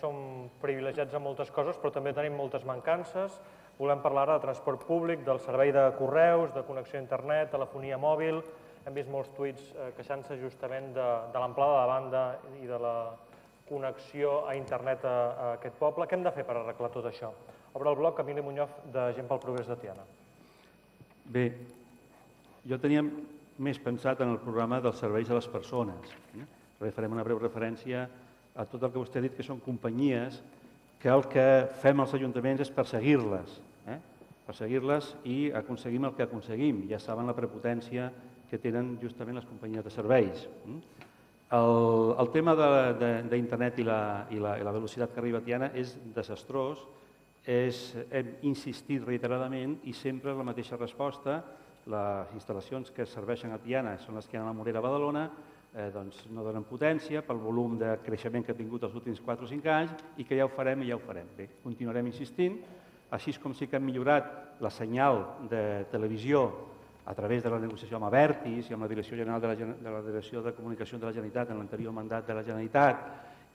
Som privilegiats en moltes coses, però també tenim moltes mancances. Volem parlar ara de transport públic, del servei de correus, de connexió a internet, telefonia mòbil. Hem vist molts tuits eh, queixant-se justament de, de l'amplada de banda i de la connexió a internet a, a aquest poble. Què hem de fer per arreglar tot això? Obre el bloc Emili Muñoz, de Gent pel Progrés de Tiana. Bé, jo tenia més pensat en el programa dels serveis a les persones. Eh? Farem una breu referència a tot el que vostè ha dit, que són companyies que el que fem als ajuntaments és perseguir-les, eh? perseguir-les i aconseguim el que aconseguim. Ja saben la prepotència que tenen justament les companyies de serveis. Mm? El, el tema d'internet i, la, i, la, i la velocitat que arriba a Tiana és desastrós, és, hem insistit reiteradament i sempre la mateixa resposta. Les instal·lacions que serveixen a Tiana són les que hi ha a la Morera Badalona, eh, doncs no donen potència pel volum de creixement que ha tingut els últims 4 o 5 anys i que ja ho farem i ja ho farem. Bé, continuarem insistint, així com sí que hem millorat la senyal de televisió a través de la negociació amb Avertis i amb la Direcció General de la, de la Direcció de Comunicació de la Generalitat en l'anterior mandat de la Generalitat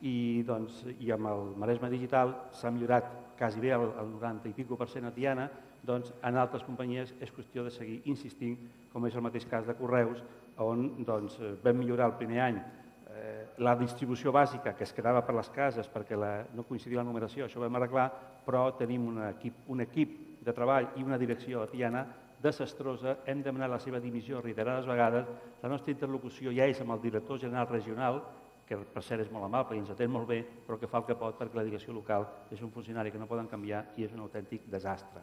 i, doncs, i amb el Maresme Digital s'ha millorat quasi bé el, el 90 i pico per cent a Tiana, doncs en altres companyies és qüestió de seguir insistint, com és el mateix cas de Correus, on doncs, vam millorar el primer any eh, la distribució bàsica que es quedava per les cases perquè la, no coincidia la numeració, això ho vam arreglar, però tenim un equip, un equip de treball i una direcció a Tiana desastrosa, hem demanat la seva dimissió reiterades vegades, la nostra interlocució ja és amb el director general regional, que per cert és molt amable i ens atén molt bé, però que fa el que pot perquè la direcció local és un funcionari que no poden canviar i és un autèntic desastre.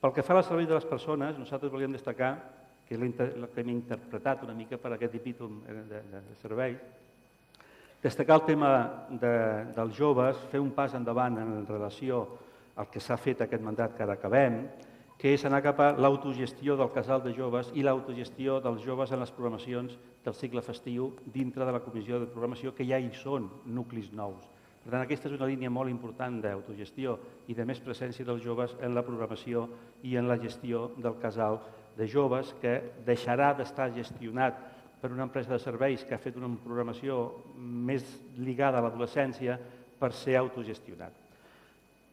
Pel que fa al servei de les persones, nosaltres volíem destacar que és el que hem interpretat una mica per aquest epítom de, de, de servei, destacar el tema de, dels joves, fer un pas endavant en relació al que s'ha fet aquest mandat que ara acabem, que és anar cap a l'autogestió del casal de joves i l'autogestió dels joves en les programacions del cicle festiu dintre de la comissió de programació, que ja hi són nuclis nous. Per tant, aquesta és una línia molt important d'autogestió i de més presència dels joves en la programació i en la gestió del casal de joves que deixarà d'estar gestionat per una empresa de serveis que ha fet una programació més lligada a l'adolescència per ser autogestionat.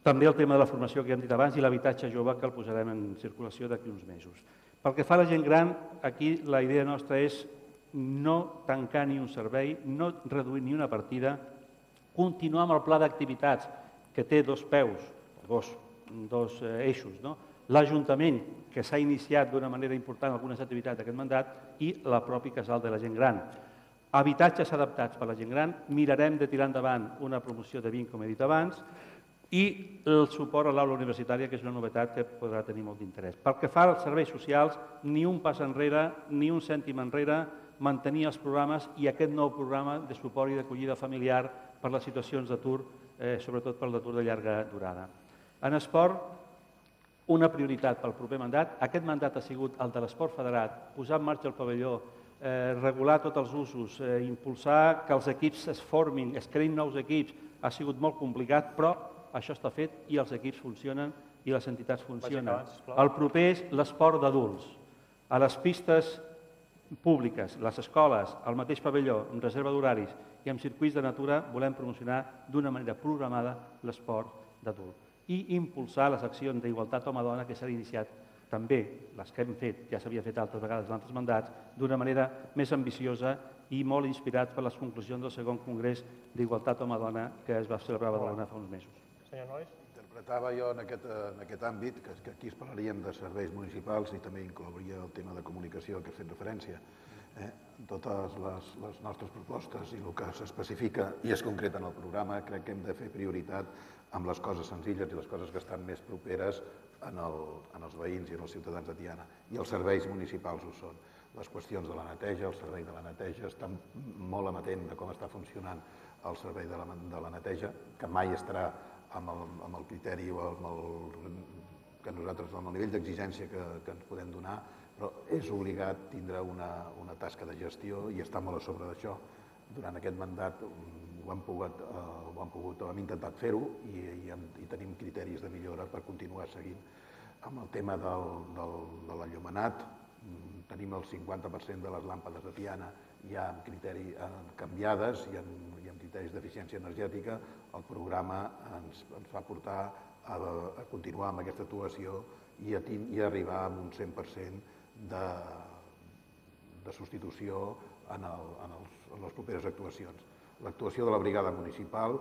També el tema de la formació que hem dit abans i l'habitatge jove que el posarem en circulació d'aquí uns mesos. Pel que fa a la gent gran, aquí la idea nostra és no tancar ni un servei, no reduir ni una partida, continuar amb el pla d'activitats que té dos peus, dos, dos eh, eixos, no? l'Ajuntament, que s'ha iniciat d'una manera important algunes activitats d'aquest mandat, i la propi casal de la gent gran. Habitatges adaptats per a la gent gran, mirarem de tirar endavant una promoció de 20, com he dit abans, i el suport a l'aula universitària, que és una novetat que podrà tenir molt d'interès. Pel que fa als serveis socials, ni un pas enrere, ni un cèntim enrere, mantenir els programes i aquest nou programa de suport i d'acollida familiar per les situacions d'atur, eh, sobretot per l'atur de llarga durada. En esport, una prioritat pel proper mandat. Aquest mandat ha sigut el de l'esport federat, posar en marxa el pavelló, eh, regular tots els usos, eh, impulsar que els equips es formin, es creïn nous equips, ha sigut molt complicat, però això està fet i els equips funcionen i les entitats funcionen. El proper és l'esport d'adults. A les pistes públiques, les escoles, al mateix pavelló, amb reserva d'horaris i amb circuits de natura, volem promocionar d'una manera programada l'esport d'adults i impulsar les accions d'igualtat home-dona que s'han iniciat també, les que hem fet, ja s'havia fet altres vegades en altres mandats, d'una manera més ambiciosa i molt inspirats per les conclusions del segon Congrés d'Igualtat Home-Dona que es va celebrar a Badalona fa uns mesos. Senyor Nois? Interpretava jo en aquest, en aquest àmbit, que, que aquí es parlaríem de serveis municipals i també inclouria el tema de comunicació que he fet referència. Eh? Totes les, les nostres propostes i el que s'especifica i es concreta en el programa, crec que hem de fer prioritat amb les coses senzilles i les coses que estan més properes en, el, en els veïns i en els ciutadans de Tiana. I els serveis municipals ho són. Les qüestions de la neteja, el servei de la neteja, estan molt amatent de com està funcionant el servei de la, de la neteja, que mai estarà amb el, amb el criteri o amb el, que nosaltres, amb el nivell d'exigència que, que ens podem donar, però és obligat tindre una, una tasca de gestió i està molt a sobre d'això. Durant aquest mandat ho hem pogut, eh, ho hem, pogut, hem intentat fer-ho i, i, i tenim criteris de millora per continuar seguint. Amb el tema del, del, de l'enllumenat, mm, tenim el 50% de les làmpades de Tiana ja amb criteri eh, canviades i amb, i amb criteris d'eficiència energètica, el programa ens, ens va portar a, a continuar amb aquesta actuació i a, i a arribar a un 100% de, de substitució en, el, en, els, en les properes actuacions. L'actuació de la brigada municipal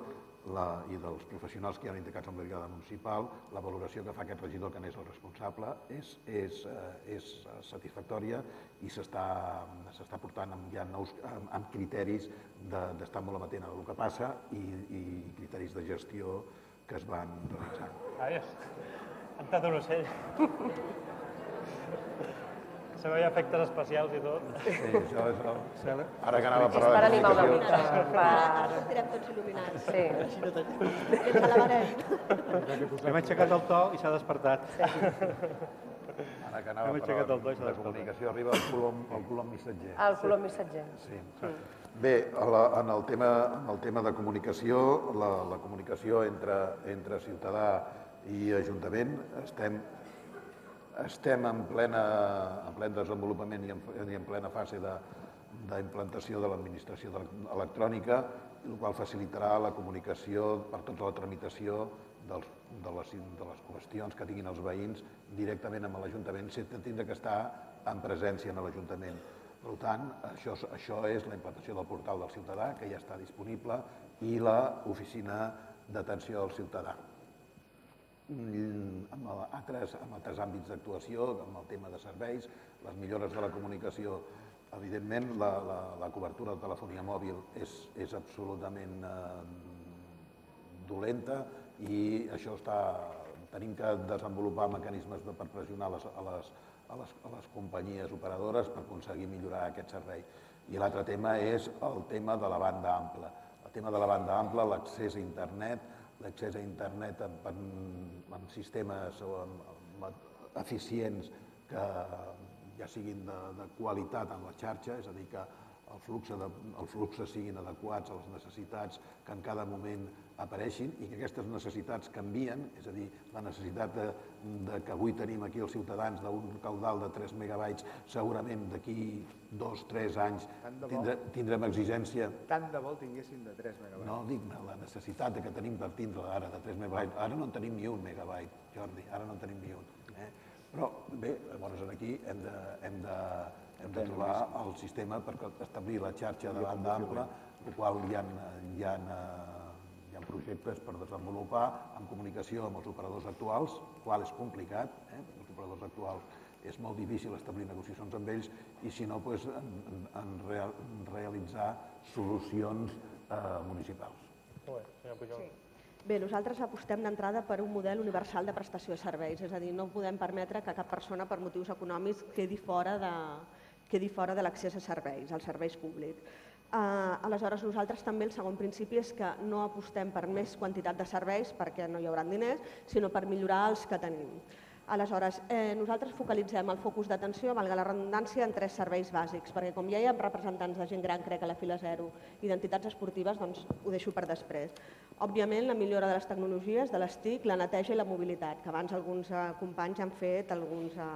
la, i dels professionals que hi han indicats amb la brigada municipal, la valoració que fa aquest regidor que n'és el responsable és, és, eh, és satisfactòria i s'està portant amb, ja nous, amb, amb criteris de- d'estar molt amatent a el que passa i, i criteris de gestió que es van realitzant. Ai, ha entrat un ocell. Se veia efectes especials i tot. Sí, això és el... Ara que anava a És parlar per de animar una comunicació, mica. Per... Ara sortirem tots il·luminats. Sí. Ens alabarem. Hem aixecat el to i s'ha despertat. ara que anava Hem a aixecat parlar el to i s'ha de despertat. comunicació, arriba el colom, el colom missatger. El color missatger. Sí. Bé, a la, en, el tema, en el tema de comunicació, la, la comunicació entre, entre ciutadà i Ajuntament, estem, estem en, plena, en ple desenvolupament i en, i en plena fase d'implantació de l'administració de- electrònica, el qual facilitarà la comunicació per tota la tramitació dels, de, les, de les qüestions que tinguin els veïns directament amb l'Ajuntament sense tindre que estar en presència en l'Ajuntament. Per tant, això, això és la implantació del portal del ciutadà, que ja està disponible, i l'oficina d'atenció al ciutadà. Mm, amb altres, amb altres àmbits d'actuació, amb el tema de serveis, les millores de la comunicació. Evidentment, la, la, la cobertura de telefonia mòbil és, és absolutament eh, dolenta i això està, tenim que desenvolupar mecanismes de, per pressionar les, a, les, a, les, a les companyies operadores per aconseguir millorar aquest servei. I l'altre tema és el tema de la banda ampla. El tema de la banda ampla, l'accés a internet, l'accés a internet amb, amb, amb sistemes o amb, amb eficients que ja siguin de, de qualitat en la xarxa, és a dir, que el flux, de, el flux siguin adequats a les necessitats que en cada moment apareixin i que aquestes necessitats canvien, és a dir, la necessitat de, de que avui tenim aquí els ciutadans d'un caudal de 3 megabytes, segurament d'aquí dos, tres anys tindre, tindrem exigència Tant de vol tinguéssim de 3 megabytes. no, dic, la necessitat que tenim per tindre ara de 3 megabytes. Ara no en tenim ni un megabyte, Jordi, ara no en tenim ni un. Eh? Però bé, llavors aquí hem de, hem de, hem de trobar el sistema per establir la xarxa de banda ampla, el qual hi ha, hi ha, hi ha projectes per desenvolupar en comunicació amb els operadors actuals, qual és complicat, eh? perquè els operadors actuals és molt difícil establir negociacions amb ells i si no, doncs, en, en, en, real, en realitzar solucions eh, municipals. Molt bé, senyor Pujol. Sí. Bé, nosaltres apostem d'entrada per un model universal de prestació de serveis, és a dir, no podem permetre que cap persona per motius econòmics quedi fora de, quedi fora de l'accés a serveis, als serveis públics. Uh, aleshores, nosaltres també el segon principi és que no apostem per més quantitat de serveis perquè no hi haurà diners, sinó per millorar els que tenim. Aleshores, eh, nosaltres focalitzem el focus d'atenció, valga la redundància, en tres serveis bàsics, perquè com ja hi ha representants de gent gran, crec, a la fila zero, i d'entitats esportives, doncs ho deixo per després. Òbviament, la millora de les tecnologies, de les TIC, la neteja i la mobilitat, que abans alguns eh, companys han fet, alguns eh,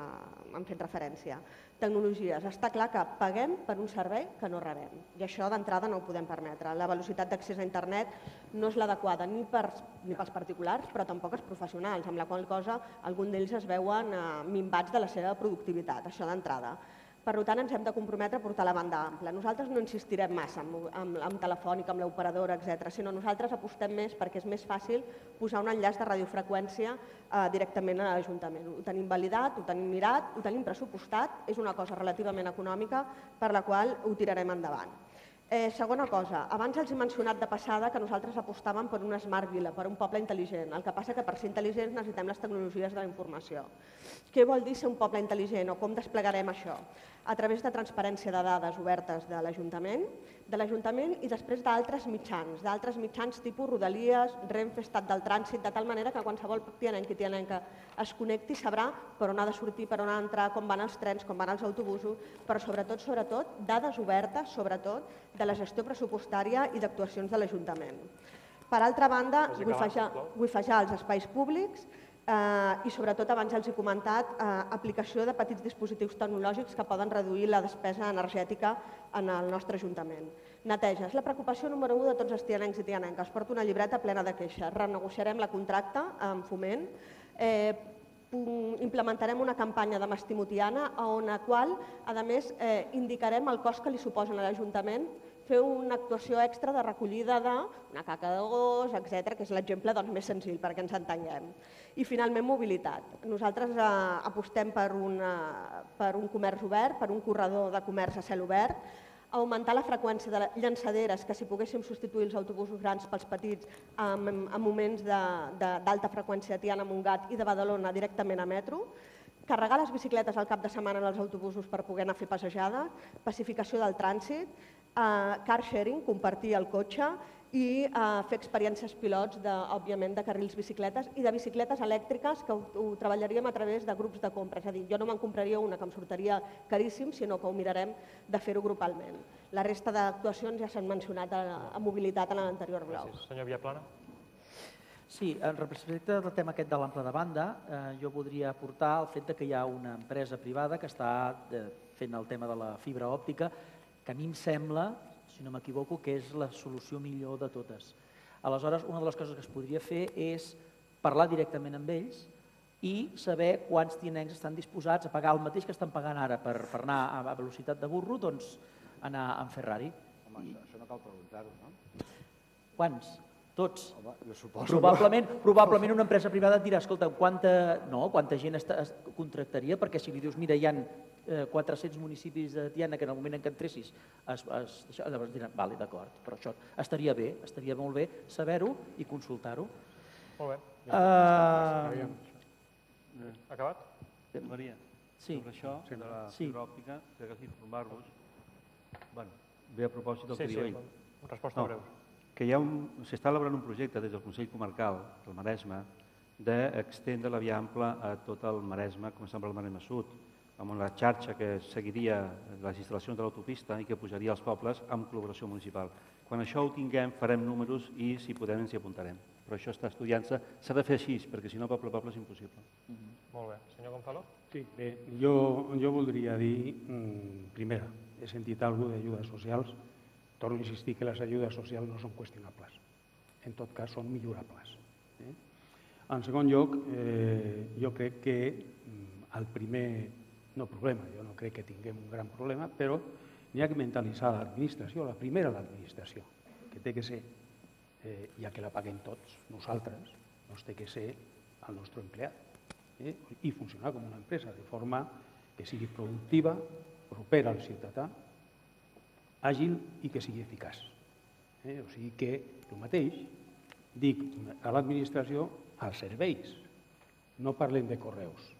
han fet referència. Tecnologies. Està clar que paguem per un servei que no rebem, i això d'entrada no ho podem permetre. La velocitat d'accés a internet no és l'adequada ni, per, ni pels particulars, però tampoc els professionals, amb la qual cosa algun d'ells es veuen eh, minvats de la seva productivitat, això d'entrada. Per tant, ens hem de comprometre a portar la banda ampla. Nosaltres no insistirem massa amb, amb, amb telefònica, amb l'operadora, etc. sinó nosaltres apostem més perquè és més fàcil posar un enllaç de radiofreqüència eh, directament a l'Ajuntament. Ho tenim validat, ho tenim mirat, ho tenim pressupostat, és una cosa relativament econòmica per la qual ho tirarem endavant. Eh, segona cosa, abans els he mencionat de passada que nosaltres apostàvem per una smart vila, per un poble intel·ligent. El que passa que per ser intel·ligents necessitem les tecnologies de la informació. Què vol dir ser un poble intel·ligent o com desplegarem això? A través de transparència de dades obertes de l'Ajuntament, de l'Ajuntament i després d'altres mitjans, d'altres mitjans tipus Rodalies, Renfe, Estat del Trànsit, de tal manera que qualsevol tianenc i tianenca es connecti sabrà per on ha de sortir, per on ha d'entrar, com van els trens, com van els autobusos, però sobretot, sobretot, dades obertes, sobretot, de la gestió pressupostària i d'actuacions de l'Ajuntament. Per altra banda, guifejar, sisplau? guifejar els espais públics, Eh, I sobretot, abans els he comentat, eh, aplicació de petits dispositius tecnològics que poden reduir la despesa energètica en el nostre Ajuntament. Neteja. És la preocupació número 1 de tots els tianencs i tianenques. Porto una llibreta plena de queixes. Renegociarem la contracte amb foment. Eh, implementarem una campanya de mastimotiana on a qual, a més, eh, indicarem el cost que li suposen a l'Ajuntament fer una actuació extra de recollida d'una caca de gos, etc, que és l'exemple doncs, més senzill perquè ens entenguem. I finalment, mobilitat. Nosaltres eh, apostem per, una, per un comerç obert, per un corredor de comerç a cel obert, augmentar la freqüència de la- llançaderes, que si poguéssim substituir els autobusos grans pels petits en, en moments de- de- d'alta freqüència a Tiana, Montgat i de Badalona directament a metro, carregar les bicicletes al cap de setmana en els autobusos per poder anar a fer passejada, pacificació del trànsit, eh, car sharing, compartir el cotxe i eh, fer experiències pilots, de, òbviament, de carrils bicicletes i de bicicletes elèctriques que ho, ho treballaríem a través de grups de compra. És a dir, jo no me'n compraria una que em sortiria caríssim, sinó que ho mirarem de fer-ho grupalment. La resta d'actuacions ja s'han mencionat a, a mobilitat en l'anterior bloc. Gràcies. Senyor Viaplana. Sí, en respecte del tema aquest de l'ample de banda, eh, jo voldria aportar el fet de que hi ha una empresa privada que està eh, fent el tema de la fibra òptica, que a mi em sembla, si no m'equivoco, que és la solució millor de totes. Aleshores, una de les coses que es podria fer és parlar directament amb ells i saber quants tinencs estan disposats a pagar el mateix que estan pagant ara per, per anar a velocitat de burro, doncs anar en Ferrari. Home, això, això no cal preguntar-ho, no? Quants? Tots. Home, jo suposo... Probablement, probablement una empresa privada et dirà, escolta, quanta, no, quanta gent està, es contractaria, perquè si li dius, mira, hi ha eh, 400 municipis de Tiana que en el moment en què entressis, es, es, això, llavors diran, vale, d'acord, però això estaria bé, estaria molt bé saber-ho i consultar-ho. Molt bé. Uh, Acabat? Maria, sí, sobre això de la Sí. fibra òptica, que cal informar-vos, bueno, ve a propòsit del Sí, que sí, diu ell. resposta No. breu. que hi ha un, s'està elaborant un projecte des del Consell Comarcal del Maresme d'extendre la via ampla a tot el Maresme, començant pel Maresme Sud, amb una xarxa que seguiria les instal·lacions de l'autopista i que pujaria als pobles amb col·laboració municipal. Quan això ho tinguem, farem números i, si podem, ens hi apuntarem. Però això està estudiant-se. S'ha de fer així, perquè si no, poble a poble és impossible. Molt bé. Senyor Gonzalo? Sí, bé, jo, jo voldria dir, mm, primera, he sentit alguna d'ajudes socials, torno a insistir que les ajudes socials no són qüestionables, en tot cas són millorables. Eh? En segon lloc, eh, jo crec que mm, el primer, no problema, jo no crec que tinguem un gran problema, però n'hi ha que mentalitzar l'administració, la primera l'administració, que té que ser, eh, ja que la paguem tots, nosaltres, doncs té que ser el nostre empleat eh? i funcionar com una empresa, de forma que sigui productiva, propera al ciutadà, àgil i que sigui eficaç. Eh? O sigui que el mateix dic a l'administració als serveis. No parlem de correus,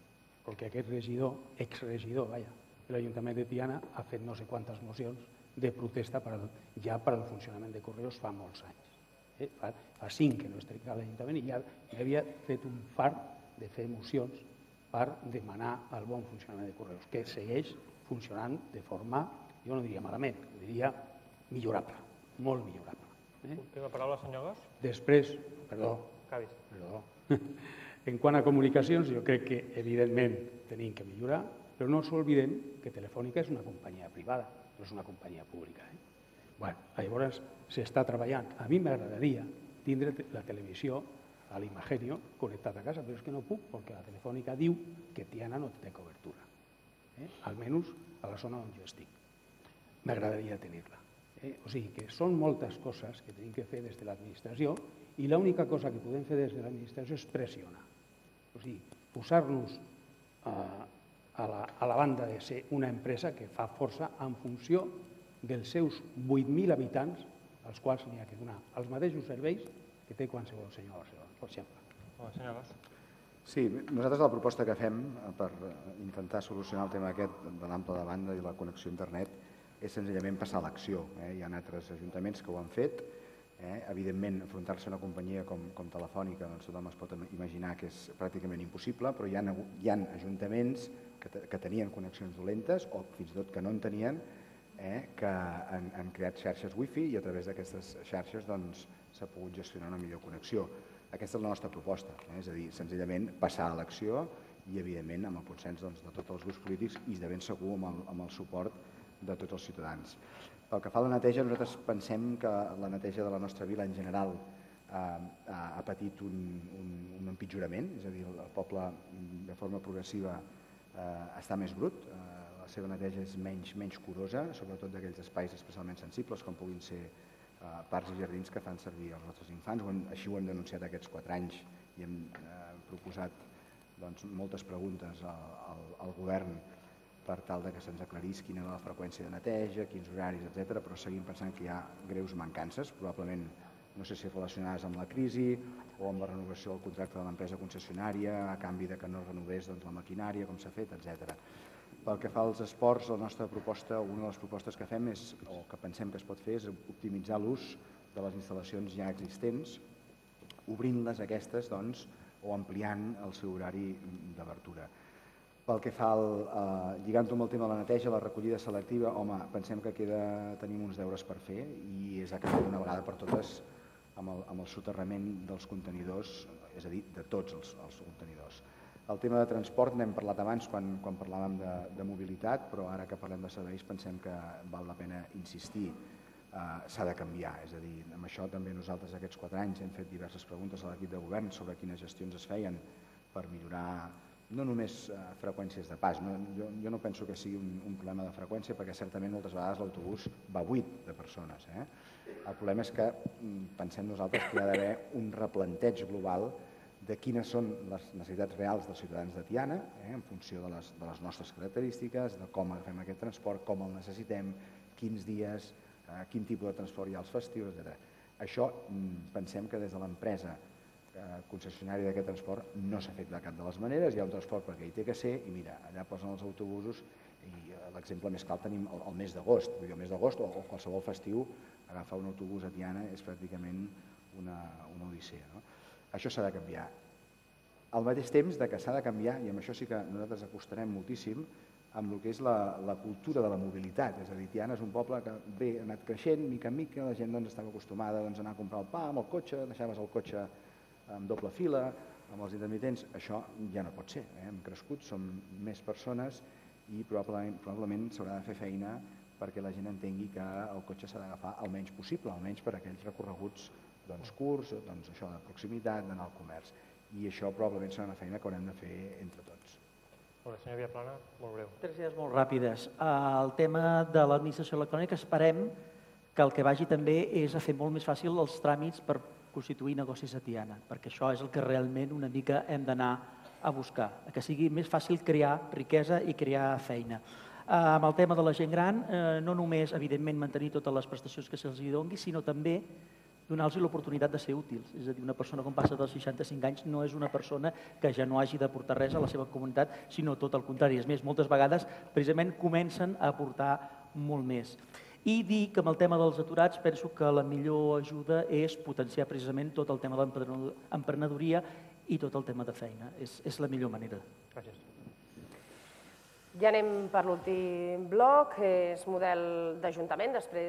perquè aquest regidor, exregidor, vaja, de l'Ajuntament de Tiana ha fet no sé quantes mocions de protesta per al, ja per al funcionament de correus fa molts anys. Eh? Fa, fa cinc que no estic a l'Ajuntament i ja, ja havia fet un fart de fer mocions per demanar el bon funcionament de correus, que segueix funcionant de forma, jo no diria malament, diria millorable, molt millorable. Eh? Última paraula, senyor Gos? Després, perdó, Acabis. perdó, en quant a comunicacions, jo crec que evidentment tenim que millorar, però no s'oblidem que Telefònica és una companyia privada, no és una companyia pública. Eh? Bueno, llavors s'està treballant. A mi m'agradaria tindre la televisió a l'Imagenio connectada a casa, però és que no puc, perquè la Telefònica diu que Tiana no té cobertura, eh? almenys a la zona on jo estic. M'agradaria tenir-la. Eh? O sigui que són moltes coses que tenim que fer des de l'administració i l'única cosa que podem fer des de l'administració és pressionar. Sigui, posar-nos a, a, la, a la banda de ser una empresa que fa força en funció dels seus 8.000 habitants, als quals n'hi ha que donar els mateixos serveis que té qualsevol senyor a Barcelona, per exemple. Bé, senyor Gos. Sí, nosaltres la proposta que fem eh, per eh, intentar solucionar el tema aquest de l'ample de banda i la connexió a internet és senzillament passar a l'acció. Eh? Hi ha altres ajuntaments que ho han fet. Eh? Evidentment, enfrontar-se a una companyia com, com Telefònica, doncs tothom es pot im- imaginar que és pràcticament impossible, però hi ha, hi ha ajuntaments que, que tenien connexions dolentes o fins i tot que no en tenien, eh? que han, han creat xarxes wifi i a través d'aquestes xarxes doncs, s'ha pogut gestionar una millor connexió. Aquesta és la nostra proposta, eh? és a dir, senzillament passar a l'acció i, evidentment, amb el consens doncs, de tots els grups polítics i de ben segur amb el, amb el suport de tots els ciutadans. Pel que fa a la neteja, nosaltres pensem que la neteja de la nostra vila en general ha, ha patit un, un, un empitjorament, és a dir, el poble de forma progressiva eh, està més brut, eh, la seva neteja és menys, menys curosa, sobretot d'aquells espais especialment sensibles com puguin ser eh, parcs i jardins que fan servir els nostres infants. Ho hem, així ho hem denunciat aquests quatre anys i hem eh, proposat doncs, moltes preguntes al, al, al govern per tal de que se'ns aclarís quina era la freqüència de neteja, quins horaris, etc. però seguim pensant que hi ha greus mancances, probablement no sé si relacionades amb la crisi o amb la renovació del contracte de l'empresa concessionària a canvi de que no renovés doncs, la maquinària, com s'ha fet, etc. Pel que fa als esports, la nostra proposta, una de les propostes que fem és, o que pensem que es pot fer és optimitzar l'ús de les instal·lacions ja existents, obrint-les aquestes doncs, o ampliant el seu horari d'obertura. Pel que fa al, eh, lligant amb el tema de la neteja, la recollida selectiva, home, pensem que queda, tenim uns deures per fer i és acabar d'una vegada per totes amb el, amb el soterrament dels contenidors, és a dir, de tots els, els contenidors. El tema de transport n'hem parlat abans quan, quan parlàvem de, de mobilitat, però ara que parlem de serveis pensem que val la pena insistir. Uh, S'ha de canviar, és a dir, amb això també nosaltres aquests quatre anys hem fet diverses preguntes a l'equip de govern sobre quines gestions es feien per millorar no només uh, freqüències de pas, no, jo, jo no penso que sigui un, un problema de freqüència perquè certament moltes vegades l'autobús va buit de persones. Eh? El problema és que mm, pensem nosaltres que hi ha d'haver un replanteig global de quines són les necessitats reals dels ciutadans de Tiana, eh, en funció de les, de les nostres característiques, de com agafem aquest transport, com el necessitem, quins dies, eh, quin tipus de transport hi ha als festius, etc. Això mm, pensem que des de l'empresa eh, concessionària d'aquest transport no s'ha fet de cap de les maneres, hi ha un transport perquè hi té que ser i mira, allà posen els autobusos i eh, l'exemple més clar tenim el, el mes d'agost, vull dir, el mes d'agost o, o qualsevol festiu agafar un autobús a Tiana és pràcticament una, una odissea. No? Això s'ha de canviar. Al mateix temps de que s'ha de canviar, i amb això sí que nosaltres acostarem moltíssim, amb el que és la, la cultura de la mobilitat. És a dir, Tiana és un poble que bé, ha anat creixent, mica en mica, la gent doncs, estava acostumada doncs, a anar a comprar el pa amb el cotxe, deixaves el cotxe amb doble fila, amb els intermitents, això ja no pot ser. Eh? Hem crescut, som més persones i probablement, probablement s'haurà de fer feina perquè la gent entengui que el cotxe s'ha d'agafar el menys possible, almenys per aquells recorreguts doncs, curts, doncs, això de proximitat, d'anar al comerç. I això probablement serà una feina que haurem de fer entre tots. Molt bé, senyor Viaplana, molt breu. Tres idees molt ràpides. El tema de l'administració electrònica, esperem que el que vagi també és a fer molt més fàcil els tràmits per constituir negocis a Tiana, perquè això és el que realment una mica hem d'anar a buscar, que sigui més fàcil crear riquesa i crear feina. Amb el tema de la gent gran, eh, no només, evidentment, mantenir totes les prestacions que se'ls doni, sinó també donar-los l'oportunitat de ser útils. És a dir, una persona quan passa dels 65 anys no és una persona que ja no hagi d'aportar res a la seva comunitat, sinó tot el contrari. És més, moltes vegades precisament comencen a aportar molt més. I dir que amb el tema dels aturats penso que la millor ajuda és potenciar precisament tot el tema de l'emprenedoria i tot el tema de feina. És, és la millor manera. Gràcies. Ja anem per l'últim bloc, és model d'Ajuntament, després